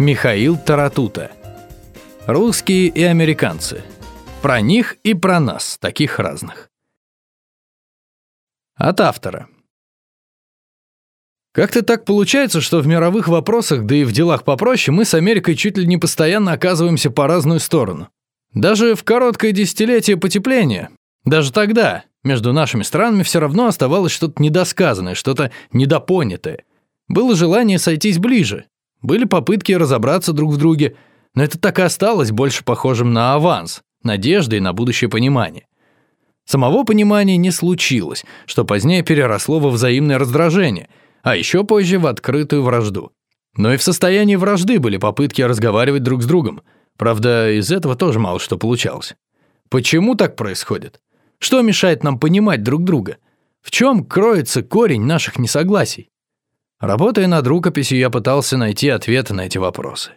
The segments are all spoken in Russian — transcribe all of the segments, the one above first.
Михаил Таратута. Русские и американцы. Про них и про нас, таких разных. От автора. Как-то так получается, что в мировых вопросах, да и в делах попроще, мы с Америкой чуть ли не постоянно оказываемся по разную сторону. Даже в короткое десятилетие потепления, даже тогда между нашими странами все равно оставалось что-то недосказанное, что-то недопонятое. Было желание сойтись ближе, были попытки разобраться друг в друге, но это так и осталось больше похожим на аванс, надеждой на будущее понимание. Самого понимания не случилось, что позднее переросло во взаимное раздражение, а еще позже в открытую вражду. Но и в состоянии вражды были попытки разговаривать друг с другом. Правда, из этого тоже мало что получалось. Почему так происходит? Что мешает нам понимать друг друга? В чем кроется корень наших несогласий? Работая над рукописью, я пытался найти ответы на эти вопросы.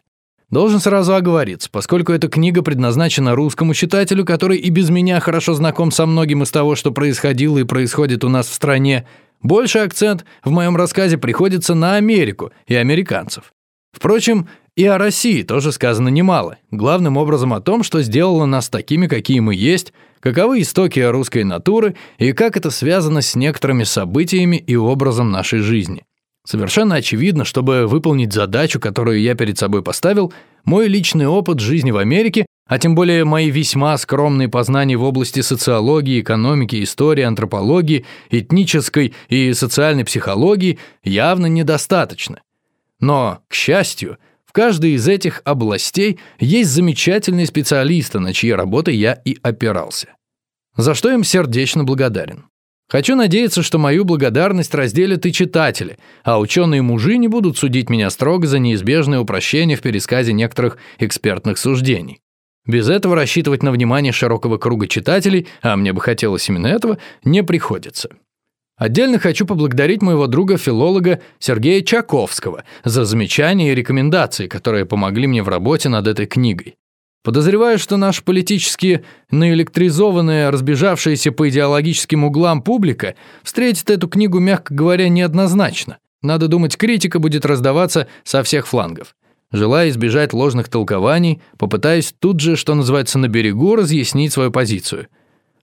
Должен сразу оговориться, поскольку эта книга предназначена русскому читателю, который и без меня хорошо знаком со многим из того, что происходило и происходит у нас в стране, больше акцент в моем рассказе приходится на Америку и американцев. Впрочем, и о России тоже сказано немало, главным образом о том, что сделало нас такими, какие мы есть, каковы истоки русской натуры и как это связано с некоторыми событиями и образом нашей жизни. Совершенно очевидно, чтобы выполнить задачу, которую я перед собой поставил, мой личный опыт жизни в Америке, а тем более мои весьма скромные познания в области социологии, экономики, истории, антропологии, этнической и социальной психологии явно недостаточно. Но, к счастью, в каждой из этих областей есть замечательные специалисты, на чьи работы я и опирался. За что им сердечно благодарен. Хочу надеяться, что мою благодарность разделят и читатели, а ученые-мужи не будут судить меня строго за неизбежное упрощение в пересказе некоторых экспертных суждений. Без этого рассчитывать на внимание широкого круга читателей, а мне бы хотелось именно этого, не приходится. Отдельно хочу поблагодарить моего друга-филолога Сергея Чаковского за замечания и рекомендации, которые помогли мне в работе над этой книгой. Подозреваю, что наша политически наэлектризованная, разбежавшаяся по идеологическим углам публика встретит эту книгу, мягко говоря, неоднозначно. Надо думать, критика будет раздаваться со всех флангов. Желая избежать ложных толкований, попытаюсь тут же, что называется, на берегу разъяснить свою позицию.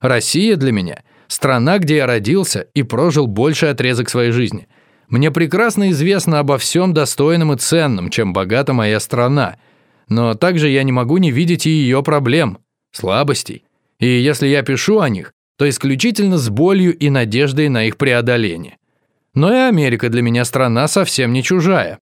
Россия для меня – страна, где я родился и прожил больший отрезок своей жизни. Мне прекрасно известно обо всем достойном и ценном, чем богата моя страна – но также я не могу не видеть и ее проблем, слабостей. И если я пишу о них, то исключительно с болью и надеждой на их преодоление. Но и Америка для меня страна совсем не чужая.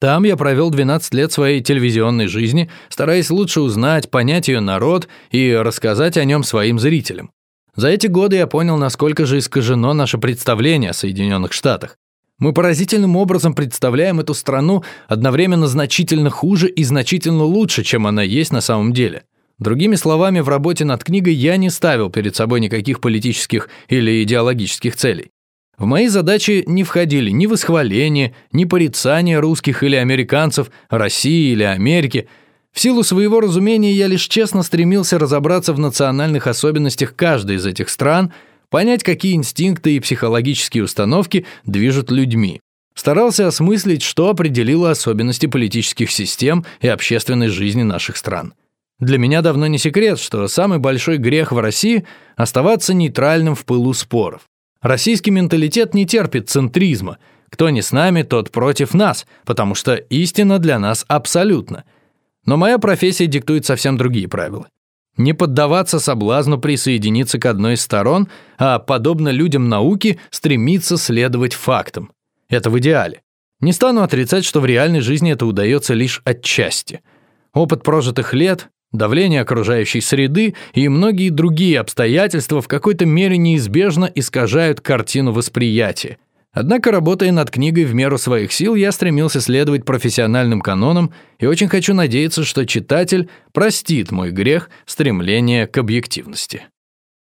Там я провел 12 лет своей телевизионной жизни, стараясь лучше узнать, понять ее народ и рассказать о нем своим зрителям. За эти годы я понял, насколько же искажено наше представление о Соединенных Штатах. Мы поразительным образом представляем эту страну одновременно значительно хуже и значительно лучше, чем она есть на самом деле. Другими словами, в работе над книгой я не ставил перед собой никаких политических или идеологических целей. В мои задачи не входили ни восхваление, ни порицание русских или американцев, России или Америки. В силу своего разумения я лишь честно стремился разобраться в национальных особенностях каждой из этих стран – понять, какие инстинкты и психологические установки движут людьми. Старался осмыслить, что определило особенности политических систем и общественной жизни наших стран. Для меня давно не секрет, что самый большой грех в России – оставаться нейтральным в пылу споров. Российский менталитет не терпит центризма. Кто не с нами, тот против нас, потому что истина для нас абсолютна. Но моя профессия диктует совсем другие правила не поддаваться соблазну присоединиться к одной из сторон, а, подобно людям науки, стремиться следовать фактам. Это в идеале. Не стану отрицать, что в реальной жизни это удается лишь отчасти. Опыт прожитых лет, давление окружающей среды и многие другие обстоятельства в какой-то мере неизбежно искажают картину восприятия – Однако, работая над книгой в меру своих сил, я стремился следовать профессиональным канонам и очень хочу надеяться, что читатель простит мой грех стремления к объективности.